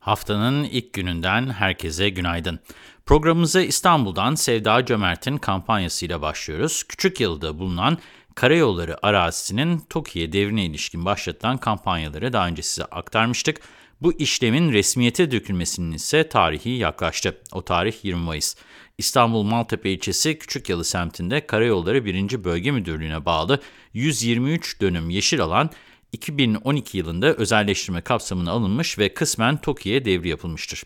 Haftanın ilk gününden herkese günaydın. Programımıza İstanbul'dan Sevda Cömert'in kampanyasıyla başlıyoruz. Küçük Yalı'da bulunan Karayolları arazisinin TOKİ'ye devrine ilişkin başlatılan kampanyaları daha önce size aktarmıştık. Bu işlemin resmiyete dökülmesinin ise tarihi yaklaştı. O tarih 20 Mayıs. İstanbul Maltepe ilçesi Küçükyalı semtinde Karayolları 1. Bölge Müdürlüğü'ne bağlı 123 dönüm yeşil alan 2012 yılında özelleştirme kapsamına alınmış ve kısmen TOKİ'ye devri yapılmıştır.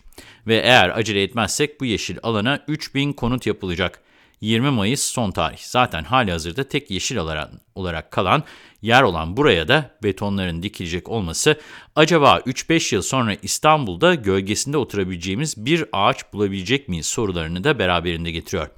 Ve eğer acele etmezsek bu yeşil alana 3000 konut yapılacak. 20 Mayıs son tarih. Zaten hali hazırda tek yeşil alan olarak kalan yer olan buraya da betonların dikilecek olması acaba 3-5 yıl sonra İstanbul'da gölgesinde oturabileceğimiz bir ağaç bulabilecek miyiz sorularını da beraberinde getiriyor.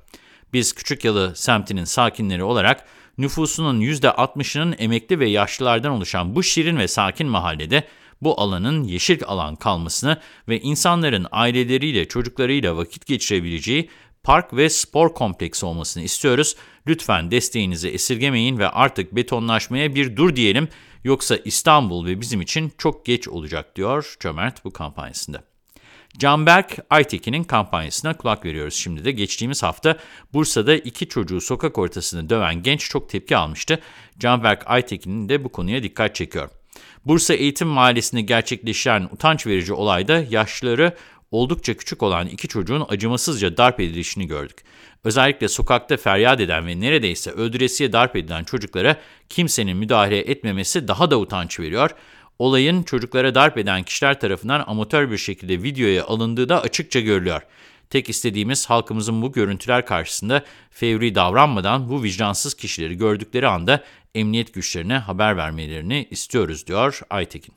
Biz Küçükyalı semtinin sakinleri olarak nüfusunun %60'ının emekli ve yaşlılardan oluşan bu şirin ve sakin mahallede bu alanın yeşil alan kalmasını ve insanların aileleriyle çocuklarıyla vakit geçirebileceği park ve spor kompleksi olmasını istiyoruz. Lütfen desteğinizi esirgemeyin ve artık betonlaşmaya bir dur diyelim yoksa İstanbul ve bizim için çok geç olacak diyor Cömert bu kampanyasında. Canberk Aytekin'in kampanyasına kulak veriyoruz şimdi de. Geçtiğimiz hafta Bursa'da iki çocuğu sokak ortasında döven genç çok tepki almıştı. Canberk Aytekin'in de bu konuya dikkat çekiyor. Bursa Eğitim Mahallesi'nde gerçekleşen utanç verici olayda yaşları oldukça küçük olan iki çocuğun acımasızca darp edilişini gördük. Özellikle sokakta feryat eden ve neredeyse öldüresiye darp edilen çocuklara kimsenin müdahale etmemesi daha da utanç veriyor. Olayın çocuklara darp eden kişiler tarafından amatör bir şekilde videoya alındığı da açıkça görülüyor. Tek istediğimiz halkımızın bu görüntüler karşısında fevri davranmadan bu vicdansız kişileri gördükleri anda emniyet güçlerine haber vermelerini istiyoruz diyor Aytekin.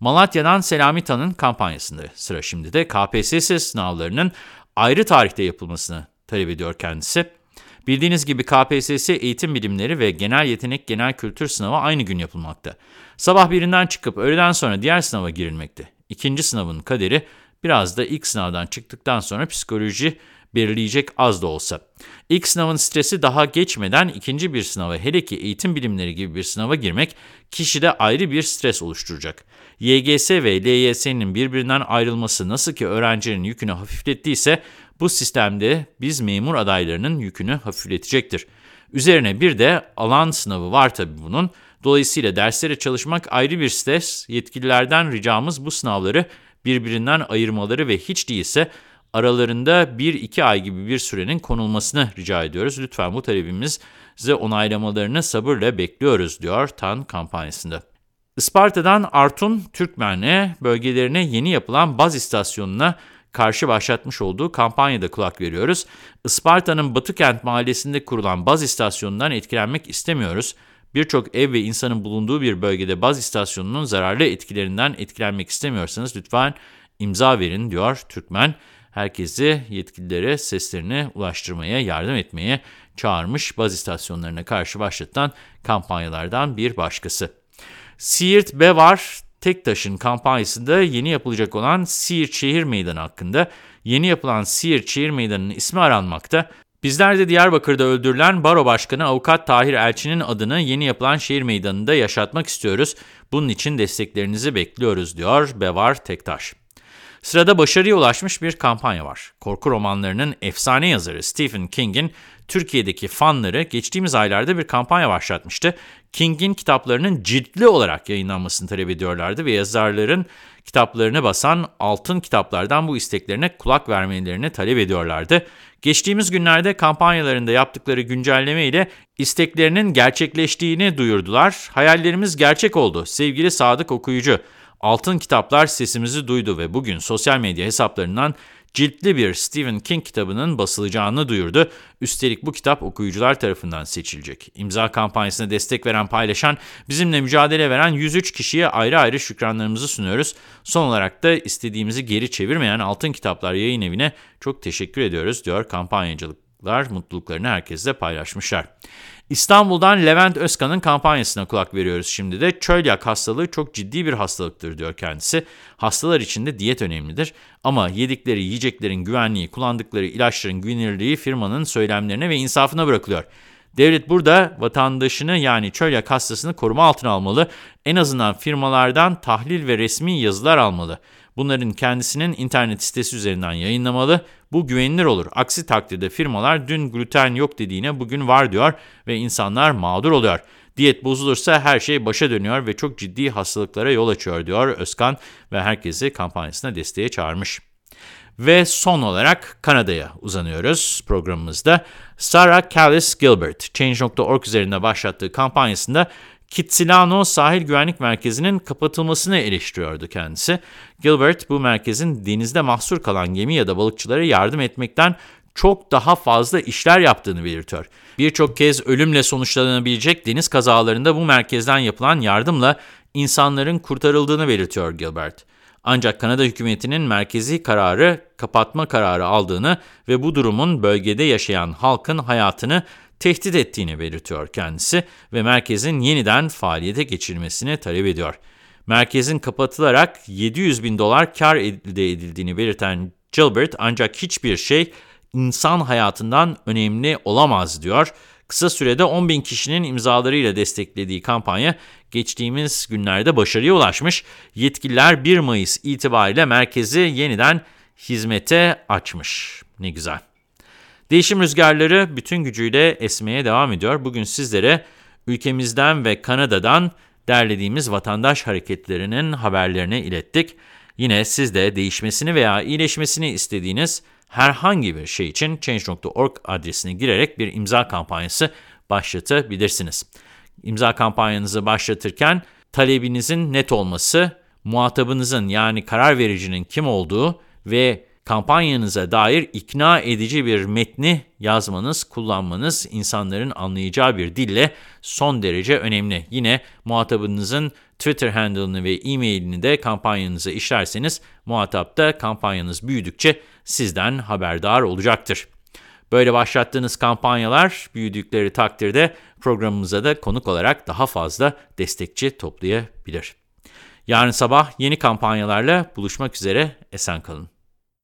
Malatya'dan Selami Tan'ın kampanyasında sıra şimdi de KPSS sınavlarının ayrı tarihte yapılmasını talep ediyor kendisi. Bildiğiniz gibi KPSS eğitim bilimleri ve genel yetenek genel kültür sınavı aynı gün yapılmakta. Sabah birinden çıkıp öğleden sonra diğer sınava girilmekte. İkinci sınavın kaderi biraz da ilk sınavdan çıktıktan sonra psikoloji belirleyecek az da olsa. İlk sınavın stresi daha geçmeden ikinci bir sınava hele ki eğitim bilimleri gibi bir sınava girmek kişide ayrı bir stres oluşturacak. YGS ve LYS'nin birbirinden ayrılması nasıl ki öğrencinin yükünü hafiflettiyse bu sistemde biz memur adaylarının yükünü hafifletecektir. Üzerine bir de alan sınavı var tabii bunun. Dolayısıyla derslere çalışmak ayrı bir stres. Yetkililerden ricamız bu sınavları birbirinden ayırmaları ve hiç değilse aralarında 1-2 ay gibi bir sürenin konulmasını rica ediyoruz. Lütfen bu talebimizi onaylamalarını sabırla bekliyoruz diyor TAN kampanyasında. Isparta'dan Artun Türkmen'e bölgelerine yeni yapılan baz istasyonuna karşı başlatmış olduğu kampanyada kulak veriyoruz. Isparta'nın Batıkent mahallesinde kurulan baz istasyonundan etkilenmek istemiyoruz. Birçok ev ve insanın bulunduğu bir bölgede baz istasyonunun zararlı etkilerinden etkilenmek istemiyorsanız lütfen imza verin diyor Türkmen. Herkesi yetkililere seslerini ulaştırmaya, yardım etmeye çağırmış baz istasyonlarına karşı başlatılan kampanyalardan bir başkası. Siirt Bevar Tektaş'ın kampanyasında yeni yapılacak olan Siirt Şehir Meydanı hakkında yeni yapılan Siirt Şehir Meydanı'nın ismi aranmakta. Bizler de Diyarbakır'da öldürülen Baro Başkanı Avukat Tahir Elçi'nin adını yeni yapılan şehir meydanında yaşatmak istiyoruz. Bunun için desteklerinizi bekliyoruz diyor Bevar Tektaş. Sırada başarıya ulaşmış bir kampanya var. Korku romanlarının efsane yazarı Stephen King'in Türkiye'deki fanları geçtiğimiz aylarda bir kampanya başlatmıştı. King'in kitaplarının ciltli olarak yayınlanmasını talep ediyorlardı ve yazarların kitaplarını basan altın kitaplardan bu isteklerine kulak vermelerini talep ediyorlardı. Geçtiğimiz günlerde kampanyalarında yaptıkları güncelleme ile isteklerinin gerçekleştiğini duyurdular. Hayallerimiz gerçek oldu sevgili sadık okuyucu. Altın Kitaplar sesimizi duydu ve bugün sosyal medya hesaplarından ciltli bir Stephen King kitabının basılacağını duyurdu. Üstelik bu kitap okuyucular tarafından seçilecek. İmza kampanyasına destek veren, paylaşan, bizimle mücadele veren 103 kişiye ayrı ayrı şükranlarımızı sunuyoruz. Son olarak da istediğimizi geri çevirmeyen Altın Kitaplar yayın evine çok teşekkür ediyoruz diyor kampanyacılıklar mutluluklarını herkesle paylaşmışlar. İstanbul'dan Levent Özkan'ın kampanyasına kulak veriyoruz şimdi de. Çölyak hastalığı çok ciddi bir hastalıktır diyor kendisi. Hastalar için de diyet önemlidir. Ama yedikleri yiyeceklerin güvenliği, kullandıkları ilaçların güvenilirliği firmanın söylemlerine ve insafına bırakılıyor. Devlet burada vatandaşını yani çölyak hastasını koruma altına almalı. En azından firmalardan tahlil ve resmi yazılar almalı. Bunların kendisinin internet sitesi üzerinden yayınlamalı. Bu güvenilir olur. Aksi takdirde firmalar dün gluten yok dediğine bugün var diyor ve insanlar mağdur oluyor. Diyet bozulursa her şey başa dönüyor ve çok ciddi hastalıklara yol açıyor diyor Özkan ve herkesi kampanyasına desteğe çağırmış. Ve son olarak Kanada'ya uzanıyoruz programımızda. Sarah Callis Gilbert, Change.org üzerinde başlattığı kampanyasında Kitsilano Sahil Güvenlik Merkezi'nin kapatılmasını eleştiriyordu kendisi. Gilbert bu merkezin denizde mahsur kalan gemi ya da balıkçılara yardım etmekten çok daha fazla işler yaptığını belirtiyor. Birçok kez ölümle sonuçlanabilecek deniz kazalarında bu merkezden yapılan yardımla insanların kurtarıldığını belirtiyor Gilbert. Ancak Kanada hükümetinin merkezi kararı kapatma kararı aldığını ve bu durumun bölgede yaşayan halkın hayatını tehdit ettiğini belirtiyor kendisi ve merkezin yeniden faaliyete geçirilmesini talep ediyor. Merkezin kapatılarak 700 bin dolar kar elde edildiğini belirten Gilbert ancak hiçbir şey insan hayatından önemli olamaz diyor. Kısa sürede 10 bin kişinin imzalarıyla desteklediği kampanya geçtiğimiz günlerde başarıya ulaşmış. Yetkililer 1 Mayıs itibariyle merkezi yeniden hizmete açmış. Ne güzel. Değişim rüzgarları bütün gücüyle esmeye devam ediyor. Bugün sizlere ülkemizden ve Kanada'dan derlediğimiz vatandaş hareketlerinin haberlerini ilettik. Yine siz de değişmesini veya iyileşmesini istediğiniz herhangi bir şey için Change.org adresine girerek bir imza kampanyası başlatabilirsiniz. İmza kampanyanızı başlatırken talebinizin net olması, muhatabınızın yani karar vericinin kim olduğu ve kampanyanıza dair ikna edici bir metni yazmanız, kullanmanız insanların anlayacağı bir dille son derece önemli. Yine muhatabınızın Twitter handle'ını ve e-mailini de kampanyanıza işlerseniz muhatap da kampanyanız büyüdükçe sizden haberdar olacaktır. Böyle başlattığınız kampanyalar büyüdükleri takdirde programımıza da konuk olarak daha fazla destekçi toplayabilir. Yarın sabah yeni kampanyalarla buluşmak üzere, esen kalın.